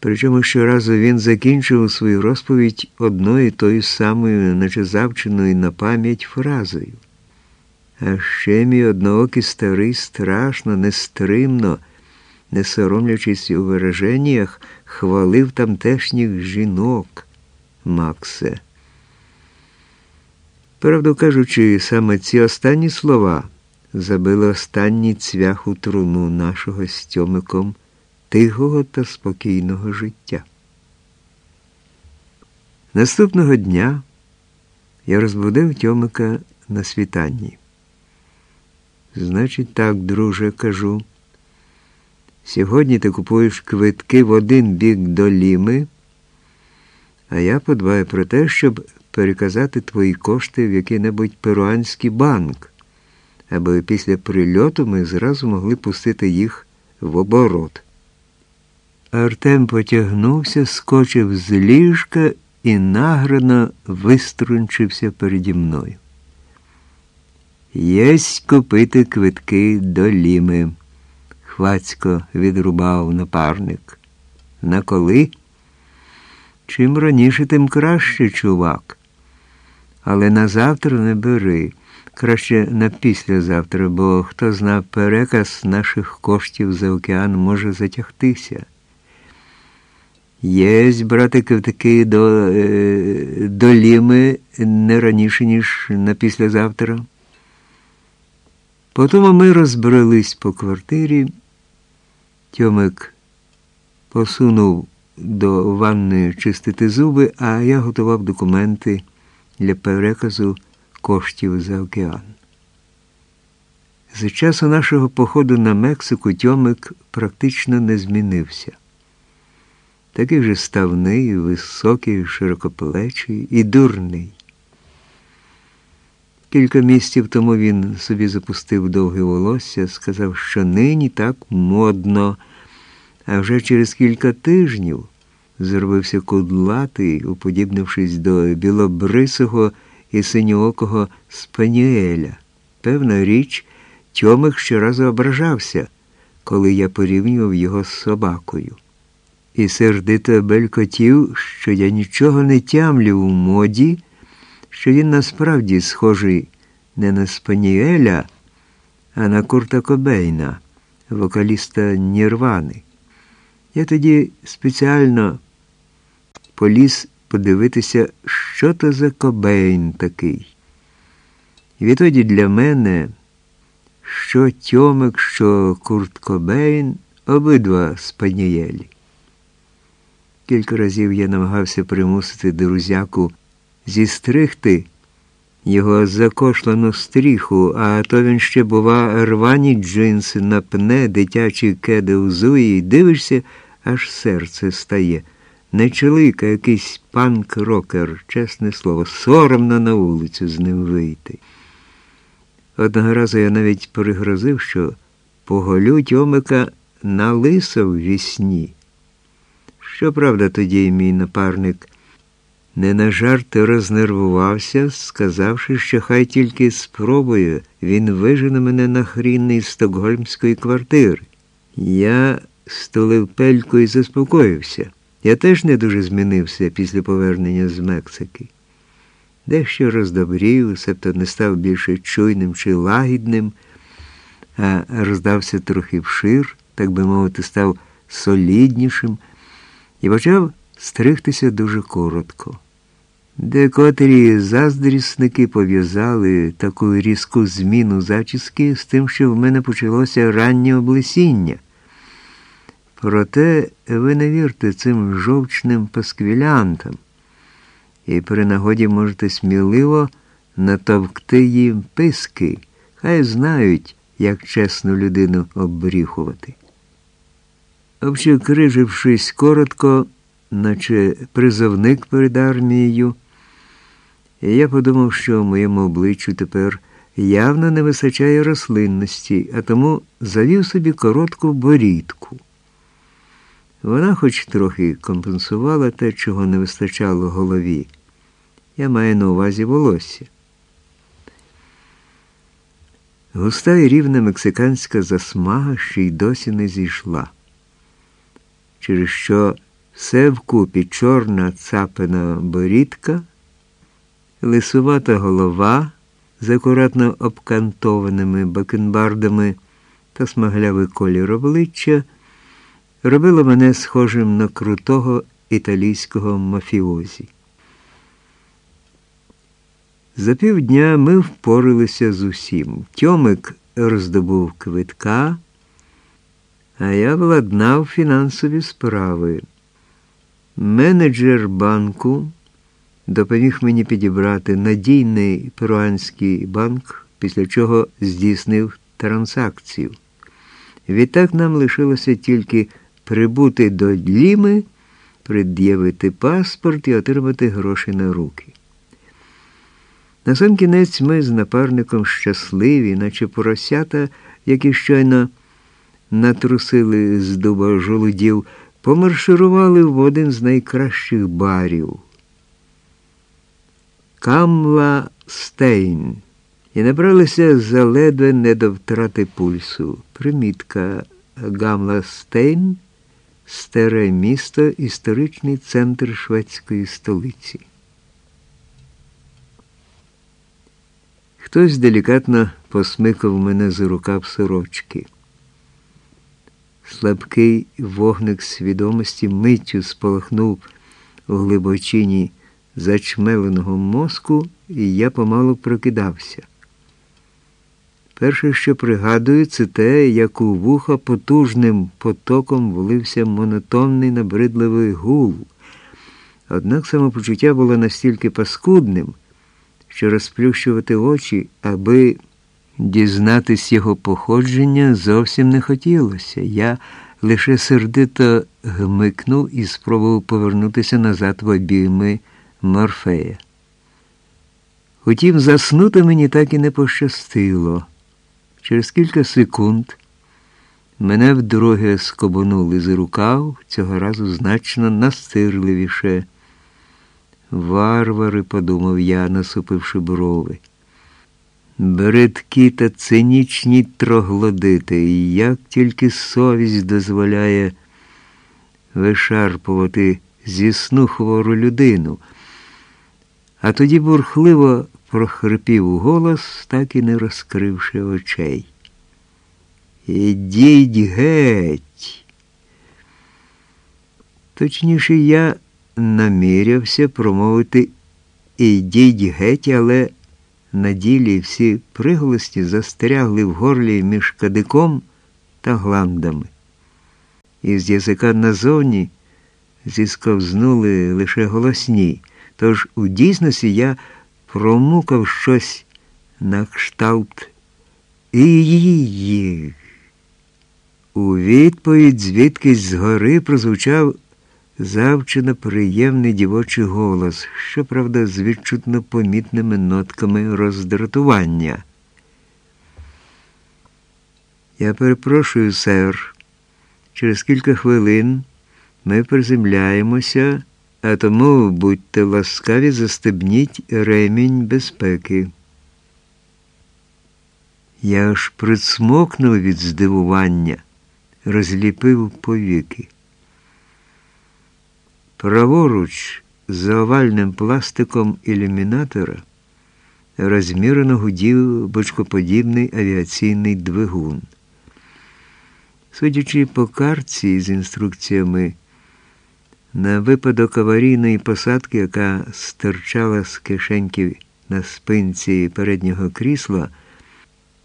Причому щоразу він закінчив свою розповідь одною тою самою, наче завченою на пам'ять фразою. А ще мій одноокий старий страшно, нестримно, не соромлячись у вираженнях, хвалив тамтешніх жінок, Максе. Правду кажучи, саме ці останні слова забили останній цвях у труну нашого з Тьомиком тихого та спокійного життя. Наступного дня я розбудив Тьомика на світанні. Значить, так, друже, кажу. Сьогодні ти купуєш квитки в один бік до Ліми, а я подбаю про те, щоб переказати твої кошти в який-небудь перуанський банк, аби після прильоту ми зразу могли пустити їх в оборот. Артем потягнувся, скочив з ліжка і награно виструнчився переді мною. Єсть купити квитки до Ліми, хвацько відрубав напарник. На коли? Чим раніше, тим краще, чувак. Але на завтра не бери. Краще на післязавтра, бо хто зна переказ наших коштів за океан може затягтися. Єсть, брати квитки до, е, до Ліми не раніше, ніж на післязавтра. Потім ми розбрелись по квартирі. Тьомик посунув до ванни чистити зуби, а я готував документи для переказу коштів за океан. З часу нашого походу на Мексику Тьомик практично не змінився. Такий же ставний, високий, широкоплечий і дурний. Кілька місяців тому він собі запустив довге волосся, сказав, що нині так модно, а вже через кілька тижнів зробився кудлатий, уподібнившись до білобрисого і синьоокого спаніеля. Певна річ, Тьомик щоразу ображався, коли я порівнював його з собакою. І сердито белькотів, що я нічого не тямлю у моді що він насправді схожий не на Спаніеля, а на Курта Кобейна, вокаліста Нірвани. Я тоді спеціально поліз подивитися, що то за Кобейн такий. І відтоді для мене, що Тьомик, що Курт Кобейн, обидва спанієлі. Кілька разів я намагався примусити друзяку зістригти його закошлену стріху, а то він ще, бува, рвані джинси напне, дитячі кеди узує, і дивишся, аж серце стає. Не чоловік, а якийсь панк-рокер, чесне слово, соромно на вулицю з ним вийти. Одного разу я навіть пригрозив, що поголю Тьомика на лисо в вісні. Щоправда, тоді мій напарник не на жарт рознервувався, сказавши, що хай тільки спробує, він вижене мене на хрін із стокгольмської квартири. Я стулив пельку і заспокоївся. Я теж не дуже змінився після повернення з Мексики. Дещо роздобрів, себто не став більше чуйним чи лагідним, а роздався трохи вшир, так би мовити, став соліднішим і почав стригтися дуже коротко. Декотрі заздрісники пов'язали таку різку зміну зачіски з тим, що в мене почалося раннє облесіння. Проте ви не вірте цим жовчним пасквілянтам, і при нагоді можете сміливо натовкти їм писки, хай знають, як чесну людину обріхувати. Обчекрижившись коротко, наче призовник перед армією, я подумав, що в моєму обличчю тепер явно не вистачає рослинності, а тому завів собі коротку борідку. Вона хоч трохи компенсувала те, чого не вистачало голові. Я маю на увазі волосся. Густа і рівна мексиканська засмага ще й досі не зійшла, через що Все вкупі чорна цапина борідка, лисувата голова з акуратно обкантованими бакенбардами та смаглявий колір обличчя робило мене схожим на крутого італійського мафіозі. За півдня ми впоралися з усім. Тьомик роздобув квитка, а я владнав фінансові справи. Менеджер банку допоміг мені підібрати надійний перуанський банк, після чого здійснив транзакцію. Відтак нам лишилося тільки прибути до Ліми, пред'явити паспорт і отримати гроші на руки. На сам кінець ми з напарником щасливі, наче поросята, які щойно натрусили з дуба жолудів, помарширували в один з найкращих барів. Камла Стейн і набралися заледве не до втрати пульсу. Примітка Гамла Стейн, старе місто, історичний центр шведської столиці. Хтось делікатно посмикав мене за рукав сорочки. Слабкий вогник свідомості миттю спалахнув у глибочині зачмеленого мозку, і я помалу прокидався. Перше, що пригадую, це те, як у вуха потужним потоком влився монотонний набридливий гул. Однак самопочуття було настільки паскудним, що розплющувати очі, аби дізнатись його походження, зовсім не хотілося. Я лише сердито гмикнув і спробував повернутися назад в обійми Морфея. Утім, заснути мені так і не пощастило. Через кілька секунд мене вдруге скобонули за рукав, цього разу значно настирливіше. Варвари, подумав я, насупивши брови. Бредкі та цинічні троглодити, як тільки совість дозволяє вишарпувати зі сну хвору людину. А тоді бурхливо прохрипів голос, так і не розкривши очей. Ідіть геть. Точніше, я намірявся промовити ідіть геть, але на ділі всі приголості застрягли в горлі між кадиком та гландами. Із язика назовні зісковзнули лише голосні, тож у дійсності я промукав щось на кшталт і. У відповідь звідкись згори прозвучав завчено приємний дівочий голос, щоправда, з відчутно помітними нотками роздратування. Я перепрошую, сер. Через кілька хвилин ми приземляємося, а тому будьте ласкаві, застебніть ремінь безпеки. Я аж присмокнув від здивування, розліпив повіки. Праворуч, за овальним пластиком ілюмінатора, розмірено гудів бочкоподібний авіаційний двигун. Судячи по карці з інструкціями, на випадок аварійної посадки, яка стирчала з кишеньки на спинці переднього крісла,